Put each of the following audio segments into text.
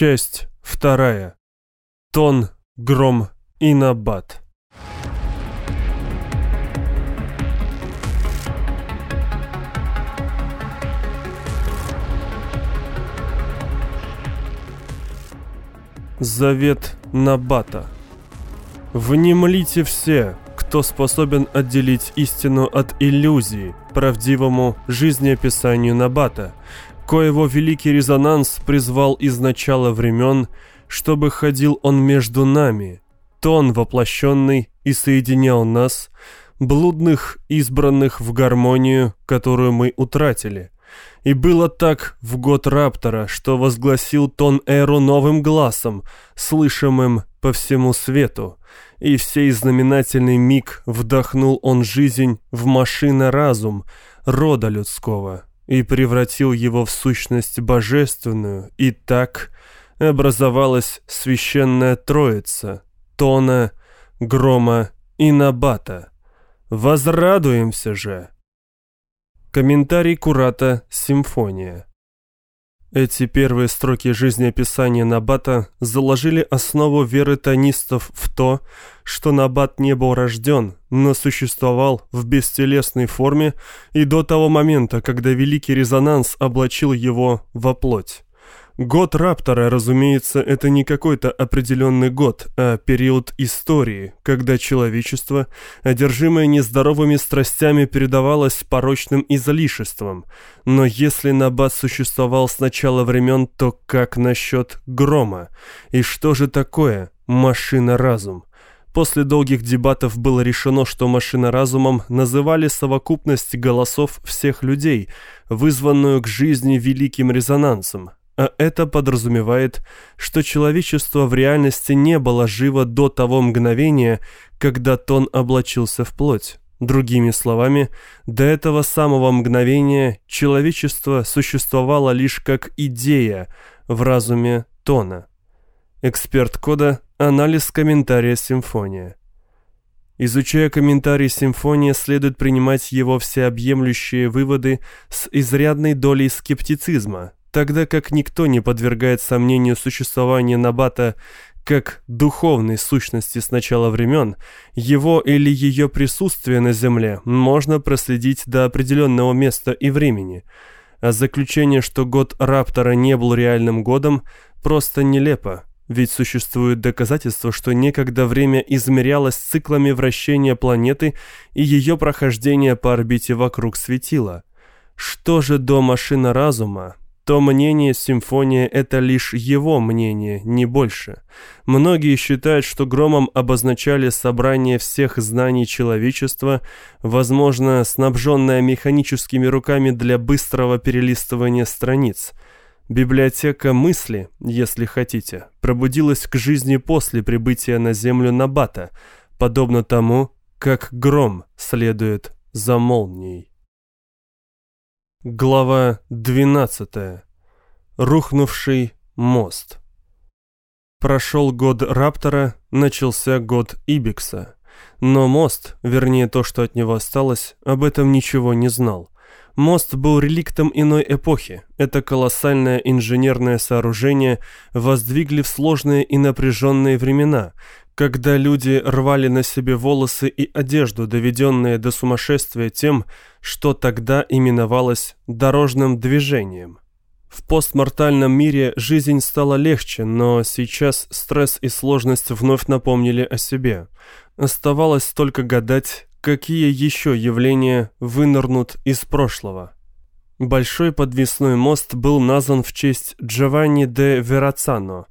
Часть вторая. Тон, гром и набат. Завет Набата. Внемлите все, кто способен отделить истину от иллюзии, правдивому жизнеописанию Набата, коего великий резонанс призвал из начала времен, чтобы ходил он между нами, тон воплощенный и соединял нас, блудных, избранных в гармонию, которую мы утратили. И было так в год Раптора, что возгласил тон Эру новым глазом, слышимым по всему свету, и в сей знаменательный миг вдохнул он жизнь в машина-разум рода людского и превратил его в сущность божественную, и так образовалась священная троица Тона, Грома и Набата. Возрадуемся же! Комментарий Курата «Симфония» Эти первые строки жизнеописания Набата заложили основу веры тонистов в то, что Набат не был рожден, но существовал в бестелесной форме и до того момента, когда Великий Резонанс облачил его во плоть. Год Раптора, разумеется, это не какой-то определенный год, а период истории, когда человечество, одержимое нездоровыми страстями, передавалось порочным излишеством. Но если Набат существовал с начала времен, то как насчет грома? И что же такое машина-разум? После долгих дебатов было решено, что машина разумом называли совокупность голосов всех людей, вызванную к жизни великим резонансом, а это подразумевает, что человечество в реальности не было живо до того мгновения, когда тон облачился в плоть. Другими словами, до этого самого мгновения человечество существовало лишь как идея в разуме тона. Эксперт кода «Анализ комментария симфония». Изучая комментарий симфония, следует принимать его всеобъемлющие выводы с изрядной долей скептицизма, тогда как никто не подвергает сомнению существование Набата как духовной сущности с начала времен, его или ее присутствие на Земле можно проследить до определенного места и времени, а заключение, что год Раптора не был реальным годом, просто нелепо, ведь существует доказательство, что некогда время измерялось циклами вращения планеты и ее прохождения по орбите вокруг светила. Что же до машины разума, то мнение симфония – это лишь его мнение, не больше. Многие считают, что громом обозначали собрание всех знаний человечества, возможно, снабженное механическими руками для быстрого перелистывания страниц. Библиотека мысли, если хотите, пробудилась к жизни после прибытия на Землю Набата, подобно тому, как гром следует за молнией. Глава 12. Рухнувший мост. Прошел год Раптора, начался год Ибикса. Но мост, вернее то, что от него осталось, об этом ничего не знал. Мост был реликтом иной эпохи. Это колоссальное инженерное сооружение воздвигли в сложные и напряженные времена, когда люди рвали на себе волосы и одежду, доведенные до сумасшествия тем, что тогда именовалось дорожным движением. В постмортальном мире жизнь стала легче, но сейчас стресс и сложность вновь напомнили о себе. Оставалось только гадать, какие еще явления вынырнут из прошлого. Большой подвесной мост был назван в честь Джованни де Верацано,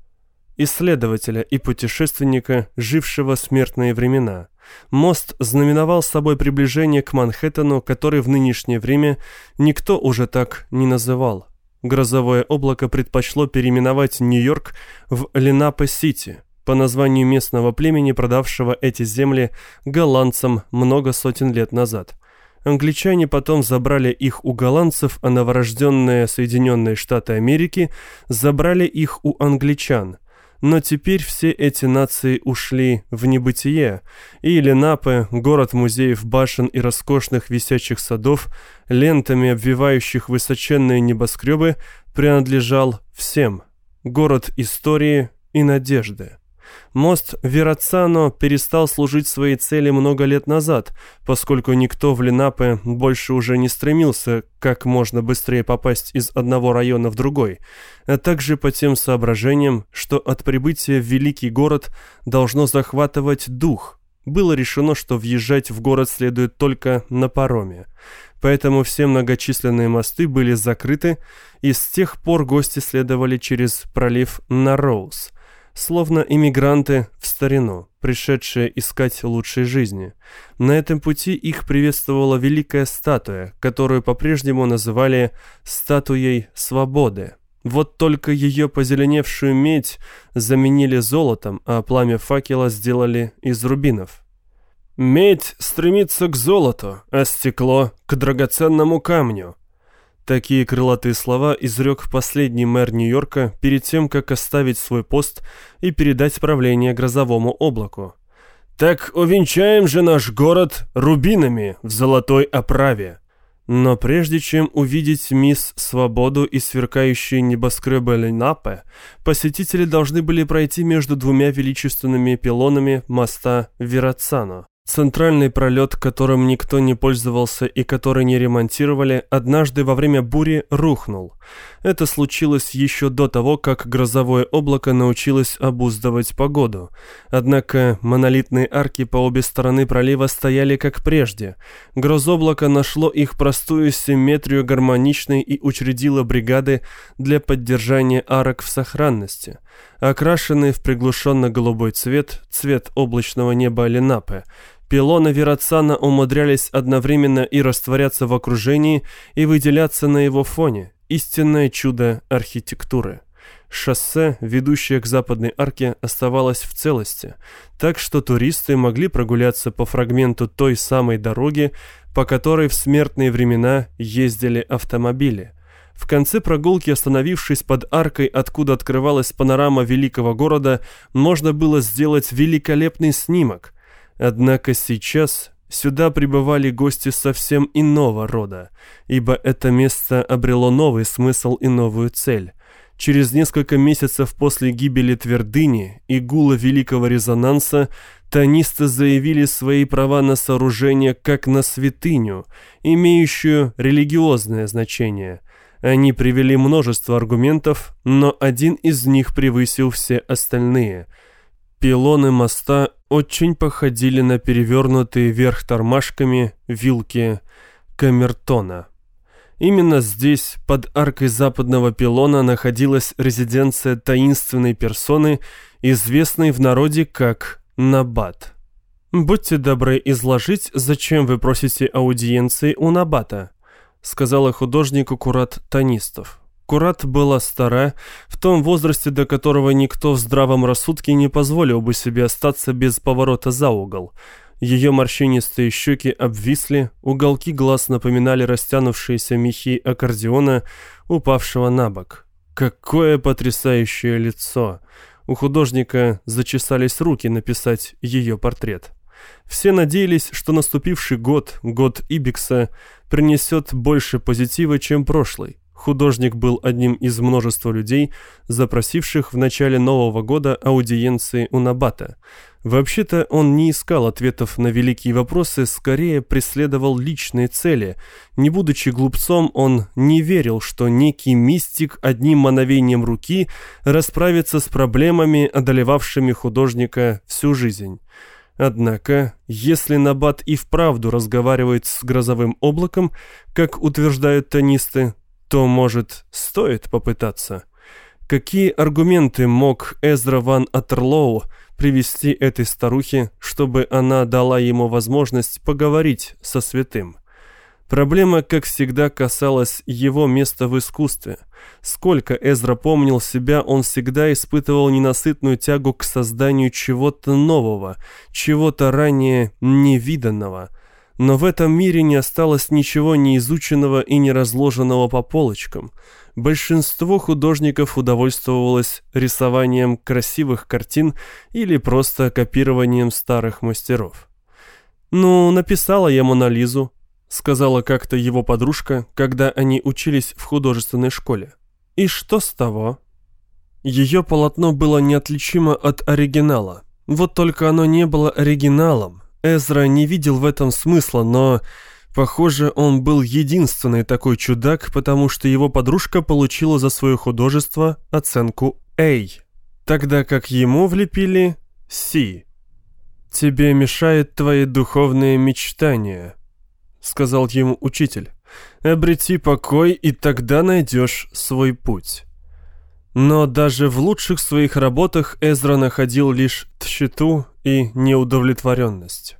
исследователя и путешественника, жившего смертные времена. Мост знаменовал собой приближение к Манхэттену, который в нынешнее время никто уже так не называл. Грозовое облако предпочло переименовать Нью-Йорк в Ленапе-Сити по названию местного племени, продавшего эти земли голландцам много сотен лет назад. Англичане потом забрали их у голландцев, а новорожденные Соединенные Штаты Америки забрали их у англичан – но теперь все эти нации ушли в небытие, и Ленапе, город музеев башен и роскошных висячих садов, лентами обвивающих высоченные небоскребы, принадлежал всем. город истории и надежды. Мост Верацано перестал служить своей цели много лет назад, поскольку никто в Ленапе больше уже не стремился как можно быстрее попасть из одного района в другой, а также по тем соображениям, что от прибытия в великий город должно захватывать дух. Было решено, что въезжать в город следует только на пароме. Поэтому все многочисленные мосты были закрыты, и с тех пор гости следовали через пролив на Роуз – словно иммигранты в старину, пришедшие искать лучшей жизни. На этом пути их приветствовала великая статуя, которую по-прежнему называли «статуей свободы». Вот только ее позеленевшую медь заменили золотом, а пламя факела сделали из рубинов. «Медь стремится к золоту, а стекло — к драгоценному камню», Такие крылатые слова изрек последний мэр Нью-Йорка перед тем, как оставить свой пост и передать правление грозовому облаку. «Так увенчаем же наш город рубинами в золотой оправе!» Но прежде чем увидеть мисс Свободу и сверкающие небоскребы Ленапе, посетители должны были пройти между двумя величественными пилонами моста Верацано. Центральный пролет, которым никто не пользовался и который не ремонтировали, однажды во время бури рухнул. Это случилось еще до того, как грозовое облако научилось обуздывать погоду. Однако монолитные арки по обе стороны пролива стояли как прежде. Грозоблако нашло их простую симметрию гармоничной и учредило бригады для поддержания арок в сохранности. Окрашенные в приглушенно-голубой цвет, цвет облачного неба Ленапе, Пилоны Верацана умудрялись одновременно и растворяться в окружении, и выделяться на его фоне. Истинное чудо архитектуры. Шоссе, ведущее к западной арке, оставалось в целости, так что туристы могли прогуляться по фрагменту той самой дороги, по которой в смертные времена ездили автомобили. В конце прогулки, остановившись под аркой, откуда открывалась панорама великого города, можно было сделать великолепный снимок – Однако сейчас сюда прибывали гости совсем иного рода, ибо это место обрело новый смысл и новую цель. Через несколько месяцев после гибели твердыни и гула великого резонанса тонисты заявили свои права на сооружение как на святыню, имеющую религиозное значение. Они привели множество аргументов, но один из них превысил все остальные. Пилоны моста очень походили на перевернутые вверх тормашками вилки камертона. Именно здесь, под аркой западного пилона, находилась резиденция таинственной персоны, известной в народе как Набат. «Будьте добры изложить, зачем вы просите аудиенции у Набата», сказала художнику Курат Танистов. Курат была стара, в том возрасте, до которого никто в здравом рассудке не позволил бы себе остаться без поворота за угол. Ее морщинистые щеки обвисли, уголки глаз напоминали растянувшиеся мехи аккордеона, упавшего на бок. Какое потрясающее лицо! У художника зачесались руки написать ее портрет. Все надеялись, что наступивший год, год Ибикса, принесет больше позитива, чем прошлый. Художник был одним из множества людей, запросивших в начале Нового года аудиенции у Набата. Вообще-то он не искал ответов на великие вопросы, скорее преследовал личные цели. Не будучи глупцом, он не верил, что некий мистик одним мановением руки расправится с проблемами, одолевавшими художника всю жизнь. Однако, если Набат и вправду разговаривает с грозовым облаком, как утверждают тонисты, то, может, стоит попытаться? Какие аргументы мог Эзра ван Атерлоу привести этой старухе, чтобы она дала ему возможность поговорить со святым? Проблема, как всегда, касалась его места в искусстве. Сколько Эзра помнил себя, он всегда испытывал ненасытную тягу к созданию чего-то нового, чего-то ранее невиданного – но в этом мире не осталось ничего неизученного и не разложенного по полочкам. Большинство художников удовольствовалось рисованием красивых картин или просто копированием старых мастеров. «Ну, написала я Монолизу», — сказала как-то его подружка, когда они учились в художественной школе. «И что с того?» Ее полотно было неотличимо от оригинала. Вот только оно не было оригиналом. Эзра не видел в этом смысла, но... Похоже, он был единственный такой чудак, потому что его подружка получила за свое художество оценку A, тогда как ему влепили C. «Тебе мешает твои духовные мечтания», — сказал ему учитель. «Обрети покой, и тогда найдешь свой путь». Но даже в лучших своих работах Эзра находил лишь тщету и неудовлетворенность.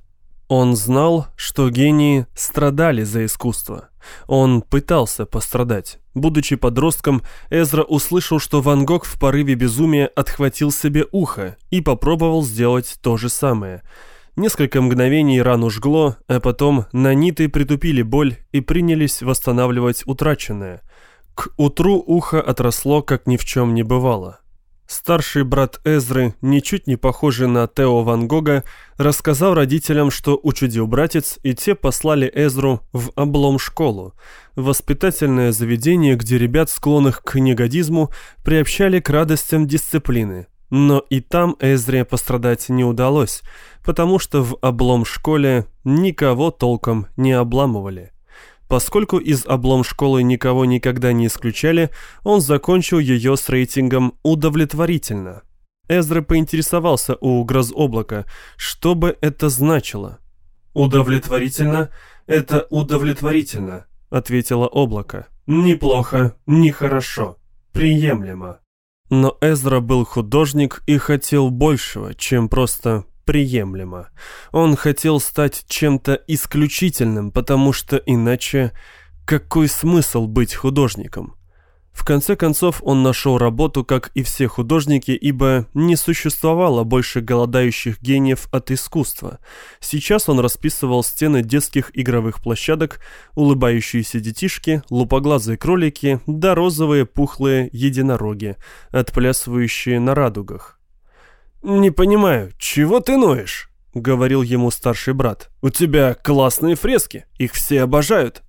Он знал, что гении страдали за искусство. Он пытался пострадать. Будучи подростком, Эзра услышал, что Ван Гог в порыве безумия отхватил себе ухо и попробовал сделать то же самое. Несколько мгновений рану жгло, а потом наниты притупили боль и принялись восстанавливать утраченное – к утру ухо отросло, как ни в чем не бывало. Старший брат Эзры, ничуть не похожий на Тео Ван Гога, рассказал родителям, что учудил братец, и те послали Эзру в облом-школу, воспитательное заведение, где ребят, склонных к негодизму, приобщали к радостям дисциплины. Но и там Эзре пострадать не удалось, потому что в облом-школе никого толком не обламывали. Поскольку из облом школы никого никогда не исключали, он закончил ее с рейтингом «удовлетворительно». Эзра поинтересовался у грозоблака, что бы это значило. «Удовлетворительно — это удовлетворительно», — ответило облако. «Неплохо, нехорошо, приемлемо». Но Эзра был художник и хотел большего, чем просто приемлемо. Он хотел стать чем-то исключительным, потому что иначе какой смысл быть художником? В конце концов он нашел работу, как и все художники, ибо не существовало больше голодающих гениев от искусства. Сейчас он расписывал стены детских игровых площадок, улыбающиеся детишки, лупоглазые кролики да розовые пухлые единороги, отплясывающие на радугах. «Не понимаю, чего ты ноешь?» — говорил ему старший брат. «У тебя классные фрески, их все обожают».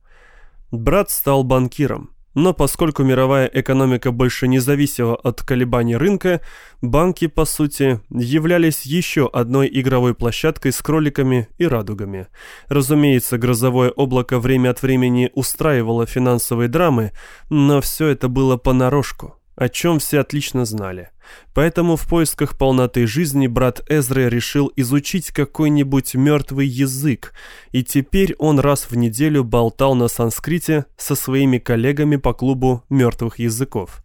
Брат стал банкиром. Но поскольку мировая экономика больше не зависела от колебаний рынка, банки, по сути, являлись еще одной игровой площадкой с кроликами и радугами. Разумеется, грозовое облако время от времени устраивало финансовые драмы, но все это было понарошку о чем все отлично знали. Поэтому в поисках полноты жизни брат Эзры решил изучить какой-нибудь мертвый язык, и теперь он раз в неделю болтал на санскрите со своими коллегами по клубу мертвых языков.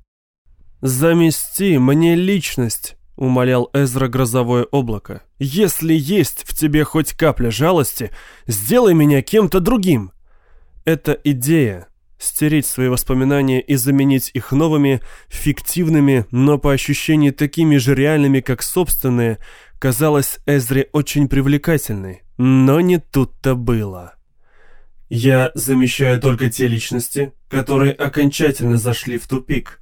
«Замести мне личность», — умолял Эзра грозовое облако. «Если есть в тебе хоть капля жалости, сделай меня кем-то другим». Эта идея Стереть свои воспоминания и заменить их новыми, фиктивными, но по ощущению такими же реальными, как собственные, казалось Эзре очень привлекательной. Но не тут-то было. «Я замещаю только те личности, которые окончательно зашли в тупик»,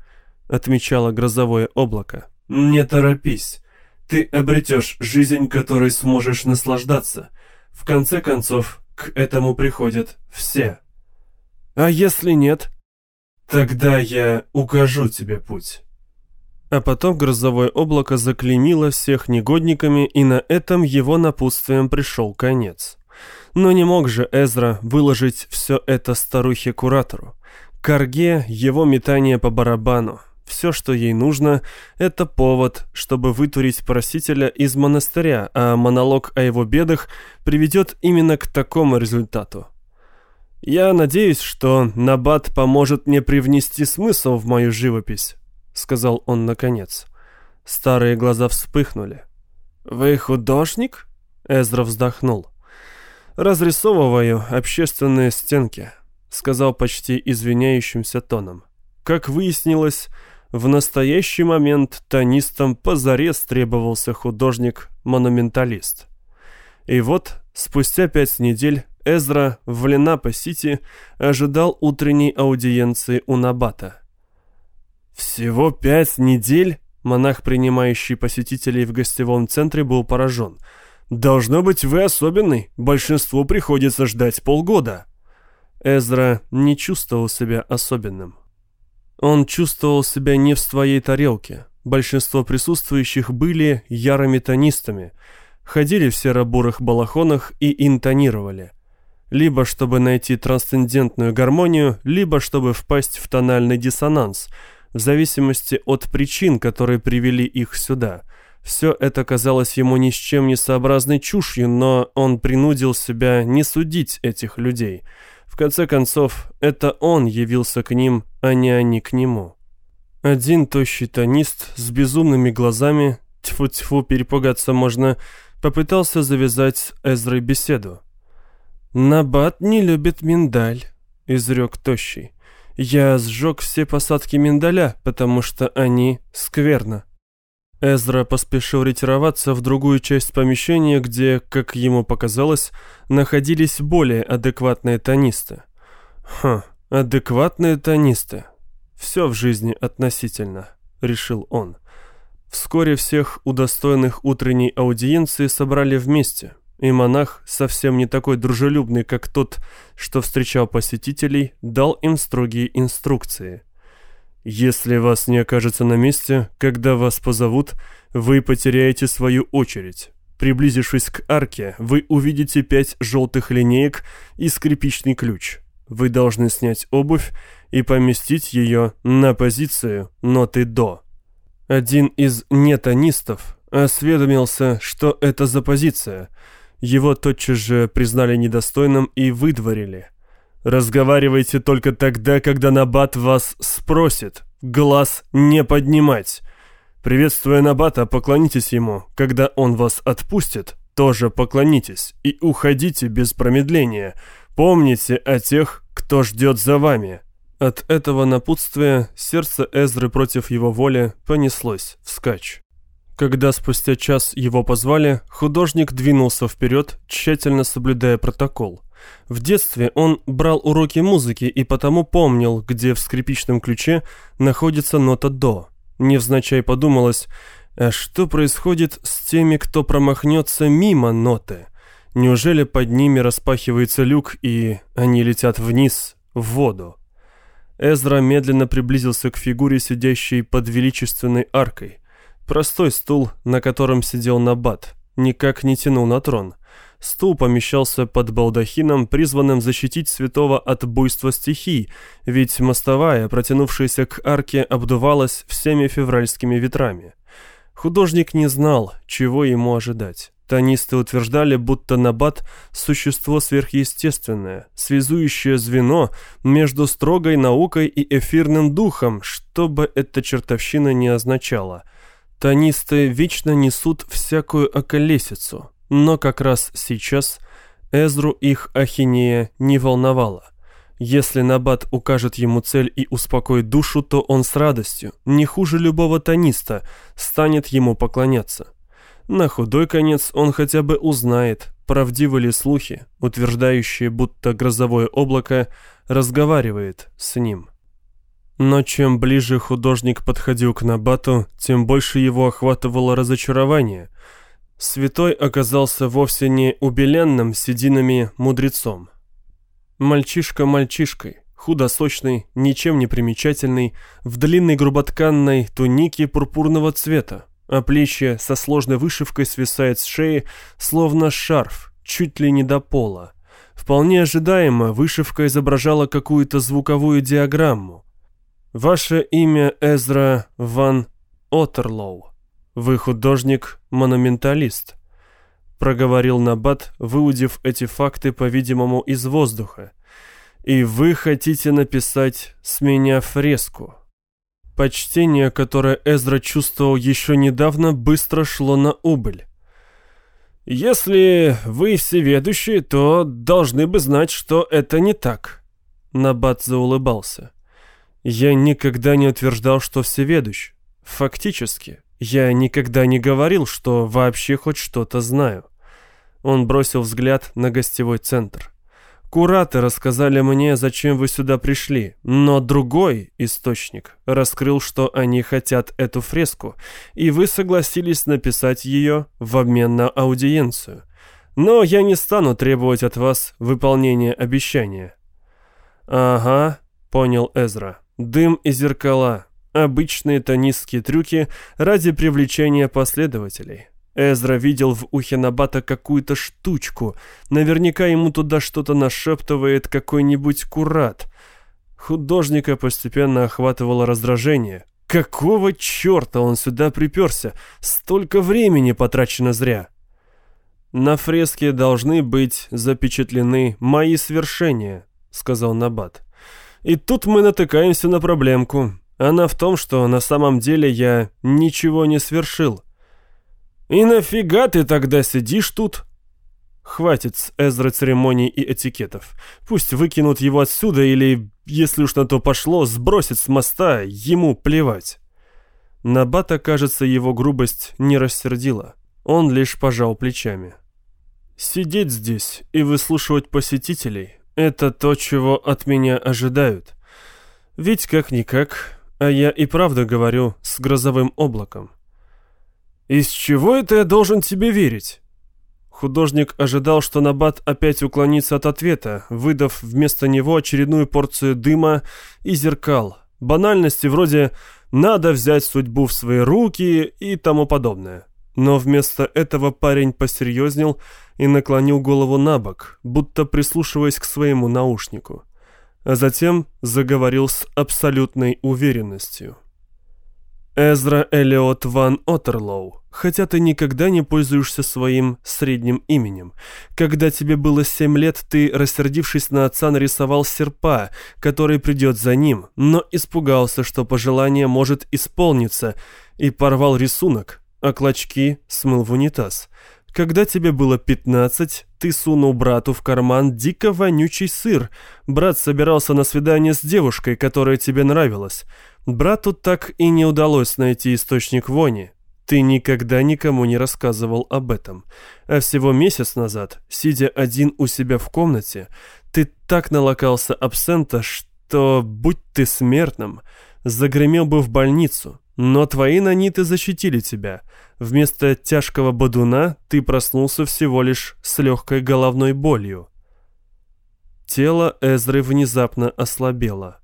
отмечало грозовое облако. «Не торопись. Ты обретешь жизнь, которой сможешь наслаждаться. В конце концов, к этому приходят все». А если нет? Тогда я укажу тебе путь. А потом грозовое облако заклеймило всех негодниками, и на этом его напутствием пришел конец. Но не мог же Эзра выложить все это старухе-куратору. Карге его метание по барабану. Все, что ей нужно, это повод, чтобы вытурить просителя из монастыря, а монолог о его бедах приведет именно к такому результату. «Я надеюсь, что Набат поможет мне привнести смысл в мою живопись», — сказал он наконец. Старые глаза вспыхнули. «Вы художник?» — Эзра вздохнул. «Разрисовываю общественные стенки», — сказал почти извиняющимся тоном. Как выяснилось, в настоящий момент тонистам позарез требовался художник-монументалист. И вот, спустя пять недель, Эзра в Ленапа-Сити ожидал утренней аудиенции у Набата. «Всего пять недель?» Монах, принимающий посетителей в гостевом центре, был поражен. «Должно быть, вы особенный. Большинству приходится ждать полгода». Эзра не чувствовал себя особенным. Он чувствовал себя не в своей тарелке. большинство присутствующих были ярыми тонистами, ходили в серо-бурых балахонах и интонировали. Либо чтобы найти трансцендентную гармонию, либо чтобы впасть в тональный диссонанс, в зависимости от причин, которые привели их сюда. Все это казалось ему ни с чем не сообразной чушью, но он принудил себя не судить этих людей. В конце концов, это он явился к ним, а не они к нему. Один тощий тонист с безумными глазами, тьфу-тьфу, перепугаться можно, попытался завязать Эзрой беседу. «Набат не любит миндаль», — изрек тощий. «Я сжег все посадки миндаля, потому что они скверно». Эзра поспешил ретироваться в другую часть помещения, где, как ему показалось, находились более адекватные тонисты. «Хм, адекватные тонисты. Все в жизни относительно», — решил он. Вскоре всех удостоенных утренней аудиенции собрали вместе, и монах, совсем не такой дружелюбный, как тот, что встречал посетителей, дал им строгие инструкции — если вас не окажется на месте, когда вас позовут, вы потеряете свою очередь. Приблизившись к арке, вы увидите пять желтых линеек и скрипичный ключ. Вы должны снять обувь и поместить ее на позицию ноты «до». Один из нетонистов осведомился, что это за позиция. Его тотчас же признали недостойным и выдворили – Разговаривайте только тогда, когда Набат вас спросит. Глаз не поднимать. Приветствуя Набата, поклонитесь ему. Когда он вас отпустит, тоже поклонитесь. И уходите без промедления. Помните о тех, кто ждет за вами. От этого напутствия сердце Эзры против его воли понеслось вскачь. Когда спустя час его позвали, художник двинулся вперед, тщательно соблюдая протокол. В детстве он брал уроки музыки и потому помнил, где в скрипичном ключе находится нота «до». Невзначай подумалось, а что происходит с теми, кто промахнется мимо ноты? Неужели под ними распахивается люк, и они летят вниз, в воду? Эзра медленно приблизился к фигуре, сидящей под величественной аркой. Простой стул, на котором сидел Набат, никак не тянул на трон. Стул помещался под балдахином, призванным защитить святого от буйства стихий, ведь мостовая, протянувшаяся к арке, обдувалась всеми февральскими ветрами. Художник не знал, чего ему ожидать. Тонисты утверждали, будто Набат – существо сверхъестественное, связующее звено между строгой наукой и эфирным духом, что бы эта чертовщина не означала. Тонисты вечно несут всякую околесицу, но как раз сейчас Эзру их ахинея не волновала. Если Набат укажет ему цель и успокоит душу, то он с радостью, не хуже любого тониста, станет ему поклоняться. На худой конец он хотя бы узнает, правдивы ли слухи, утверждающие, будто грозовое облако разговаривает с ним. Но чем ближе художник подходил к Набату, тем больше его охватывало разочарование – Святой оказался вовсе не убеленным сединами мудрецом. Мальчишка мальчишкой, худосочный, ничем не примечательный, в длинной груботканной тунике пурпурного цвета, а плечи со сложной вышивкой свисает с шеи, словно шарф, чуть ли не до пола. Вполне ожидаемо вышивка изображала какую-то звуковую диаграмму. Ваше имя Эзра Ван Отерлоу. «Вы художник-монументалист», — проговорил Набат, выудив эти факты, по-видимому, из воздуха. «И вы хотите написать с меня фреску». Почтение, которое Эзра чувствовал еще недавно, быстро шло на убыль. «Если вы всеведущие, то должны бы знать, что это не так», — Набат заулыбался. «Я никогда не утверждал, что всеведущ. Фактически, я никогда не говорил, что вообще хоть что-то знаю. Он бросил взгляд на гостевой центр. Кураторы рассказали мне, зачем вы сюда пришли, но другой источник раскрыл, что они хотят эту фреску, и вы согласились написать ее в обмен на аудиенцию. Но я не стану требовать от вас выполнения обещания. Ага, понял Эзра. Дым и зеркала. Обычные тонистские трюки ради привлечения последователей. Эзра видел в ухе Набата какую-то штучку. Наверняка ему туда что-то нашептывает какой-нибудь курат. Художника постепенно охватывало раздражение. Какого черта он сюда приперся? Столько времени потрачено зря. На фреске должны быть запечатлены мои свершения, сказал Набат. И тут мы натыкаемся на проблемку. Она в том, что на самом деле я ничего не свершил. «И нафига ты тогда сидишь тут?» Хватит с Эзры церемоний и этикетов. Пусть выкинут его отсюда или, если уж на то пошло, сбросят с моста, ему плевать. Набата, кажется, его грубость не рассердила. Он лишь пожал плечами. «Сидеть здесь и выслушивать посетителей — это то, чего от меня ожидают. Ведь как-никак, а я и правда говорю с грозовым облаком. «Из чего это я должен тебе верить?» Художник ожидал, что Набат опять уклонится от ответа, выдав вместо него очередную порцию дыма и зеркал. Банальности вроде «надо взять судьбу в свои руки» и тому подобное. Но вместо этого парень посерьезнел и наклонил голову на бок, будто прислушиваясь к своему наушнику. А затем заговорил с абсолютной уверенностью. Эзра Элиот Ван Оттерлоу, хотя ты никогда не пользуешься своим средним именем. Когда тебе было семь лет, ты, рассердившись на отца, нарисовал серпа, который придет за ним, но испугался, что пожелание может исполниться, и порвал рисунок, а клочки смыл в унитаз. Когда тебе было пятнадцать, ты сунул брату в карман дико вонючий сыр. Брат собирался на свидание с девушкой, которая тебе нравилась. Брату так и не удалось найти источник вони. Ты никогда никому не рассказывал об этом. А всего месяц назад, сидя один у себя в комнате, ты так налокался абсента, что, будь ты смертным, загремел бы в больницу. Но твои наниты защитили тебя. Вместо тяжкого бодуна ты проснулся всего лишь с легкой головной болью. Тело Эзры внезапно ослабело.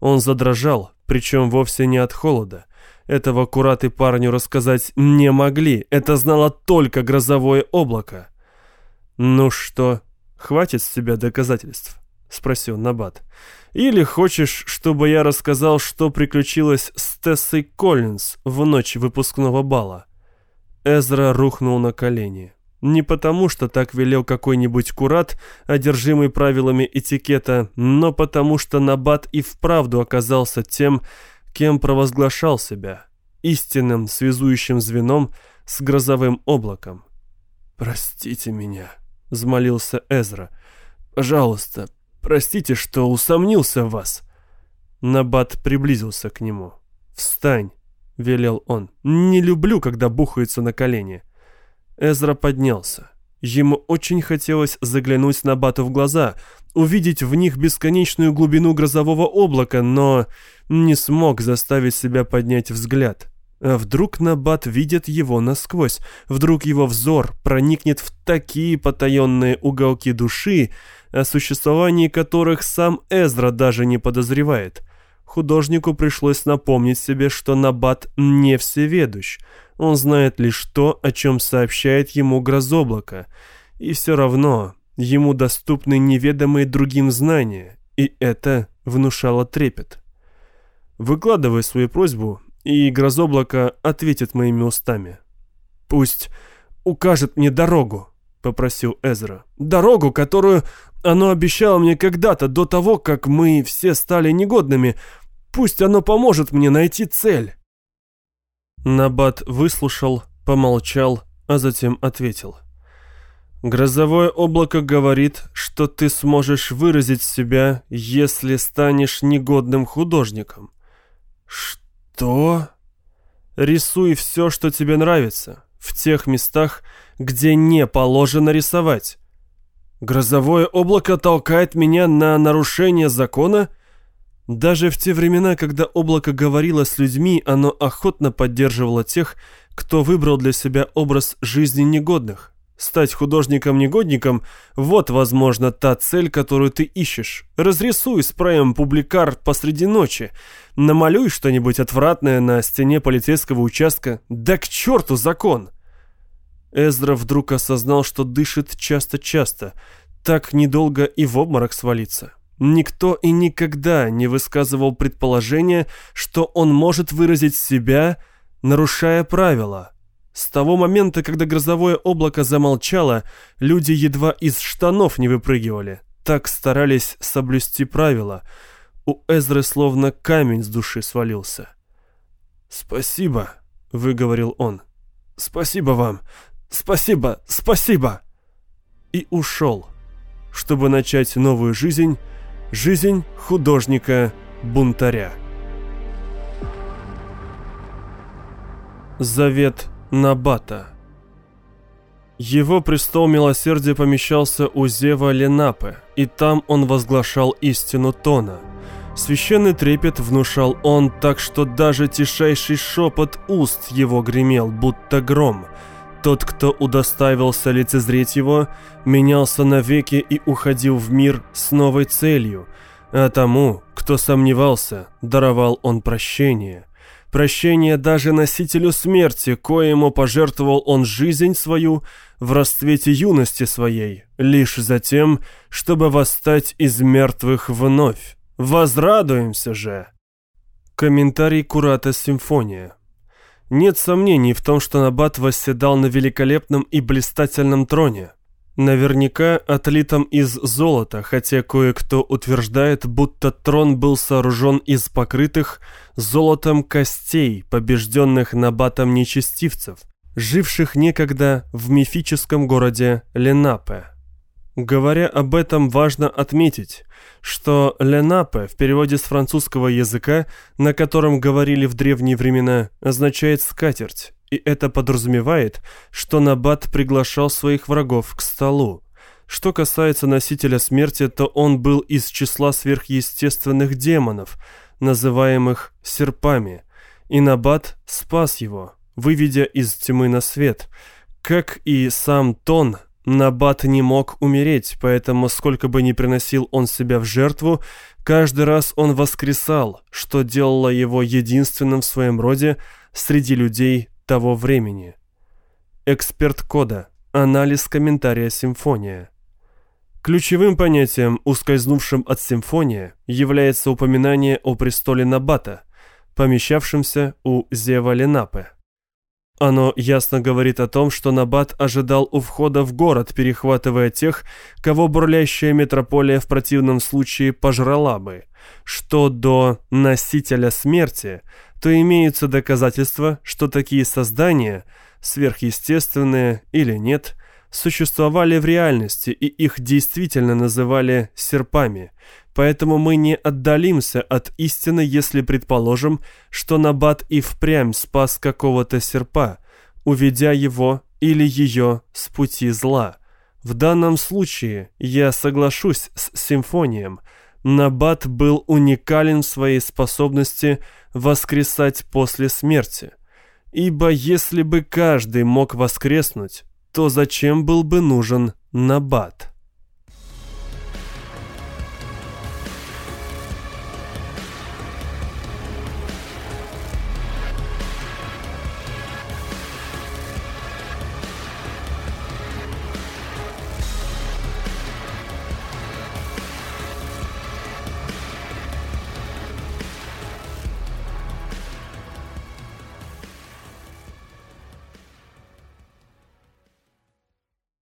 Он задрожал, причем вовсе не от холода. Этого кураты парню рассказать не могли, это знало только грозовое облако. «Ну что, хватит с тебя доказательств?» — спросил Набат. «Или хочешь, чтобы я рассказал, что приключилось с Тессой Коллинз в ночь выпускного бала?» Эзра рухнул на колени. Не потому, что так велел какой-нибудь курат, одержимый правилами этикета, но потому, что Набат и вправду оказался тем, кем провозглашал себя, истинным связующим звеном с грозовым облаком. «Простите меня», — взмолился Эзра. «Пожалуйста, простите, что усомнился в вас». Набат приблизился к нему. «Встань», — велел он. «Не люблю, когда бухаются на колени». Эзра поднялся. Ему очень хотелось заглянуть на Бату в глаза, увидеть в них бесконечную глубину грозового облака, но не смог заставить себя поднять взгляд. А вдруг Набат видит его насквозь, вдруг его взор проникнет в такие потаенные уголки души, о существовании которых сам Эзра даже не подозревает. Художнику пришлось напомнить себе, что Набат не всеведущ — он знает лишь то, о чем сообщает ему грозоблако, и все равно ему доступны неведомые другим знания, и это внушало трепет. Выкладывай свою просьбу, и грозоблако ответит моими устами. «Пусть укажет мне дорогу», — попросил Эзра. «Дорогу, которую оно обещало мне когда-то, до того, как мы все стали негодными. Пусть оно поможет мне найти цель». Набат выслушал, помолчал, а затем ответил. «Грозовое облако говорит, что ты сможешь выразить себя, если станешь негодным художником». «Что?» «Рисуй все, что тебе нравится, в тех местах, где не положено рисовать». «Грозовое облако толкает меня на нарушение закона?» Даже в те времена, когда облако говорило с людьми, оно охотно поддерживало тех, кто выбрал для себя образ жизни негодных. Стать художником-негодником – вот, возможно, та цель, которую ты ищешь. Разрисуй спреем публикар посреди ночи. Намалюй что-нибудь отвратное на стене полицейского участка. Да к черту закон! Эзра вдруг осознал, что дышит часто-часто. Так недолго и в обморок свалиться. Никто и никогда не высказывал предположения, что он может выразить себя, нарушая правила – с того момента, когда грозовое облако замолчало, люди едва из штанов не выпрыгивали. Так старались соблюсти правила. У Эзры словно камень с души свалился. «Спасибо», — выговорил он. «Спасибо вам! Спасибо! Спасибо!» И ушел, чтобы начать новую жизнь, жизнь художника-бунтаря. Завет Набата. Его престол милосердия помещался у Зева Ленапе, и там он возглашал истину Тона. Священный трепет внушал он так, что даже тишайший шепот уст его гремел, будто гром. Тот, кто удостаивался лицезреть его, менялся навеки и уходил в мир с новой целью, а тому, кто сомневался, даровал он прощение прощение даже носителю смерти, коему пожертвовал он жизнь свою в расцвете юности своей, лишь за тем, чтобы восстать из мертвых вновь. Возрадуемся же! Комментарий Курата Симфония Нет сомнений в том, что Набат восседал на великолепном и блистательном троне, Наверняка отлитом из золота, хотя кое-кто утверждает, будто трон был сооружен из покрытых золотом костей, побежденных набатом нечестивцев, живших некогда в мифическом городе Ленапе. Говоря об этом, важно отметить, что «ленапе» в переводе с французского языка, на котором говорили в древние времена, означает «скатерть», и это подразумевает, что Набат приглашал своих врагов к столу. Что касается носителя смерти, то он был из числа сверхъестественных демонов, называемых серпами, и Набат спас его, выведя из тьмы на свет. Как и сам Тон, Набат не мог умереть, поэтому сколько бы ни приносил он себя в жертву, каждый раз он воскресал, что делало его единственным в своем роде среди людей того времени. Эксперт кода. Анализ комментария симфония. Ключевым понятием, ускользнувшим от симфония, является упоминание о престоле Набата, помещавшемся у Зева Ленапе. Оно ясно говорит о том, что Набат ожидал у входа в город, перехватывая тех, кого бурлящая метрополия в противном случае пожрала бы. Что до носителя смерти – то имеются доказательства, что такие создания, сверхъестественные или нет, существовали в реальности и их действительно называли серпами, поэтому мы не отдалимся от истины, если предположим, что Набат и впрямь спас какого-то серпа, уведя его или ее с пути зла. В данном случае я соглашусь с симфонием. Набат был уникален в своей способности – воскресать после смерти. Ибо если бы каждый мог воскреснуть, то зачем был бы нужен Набат?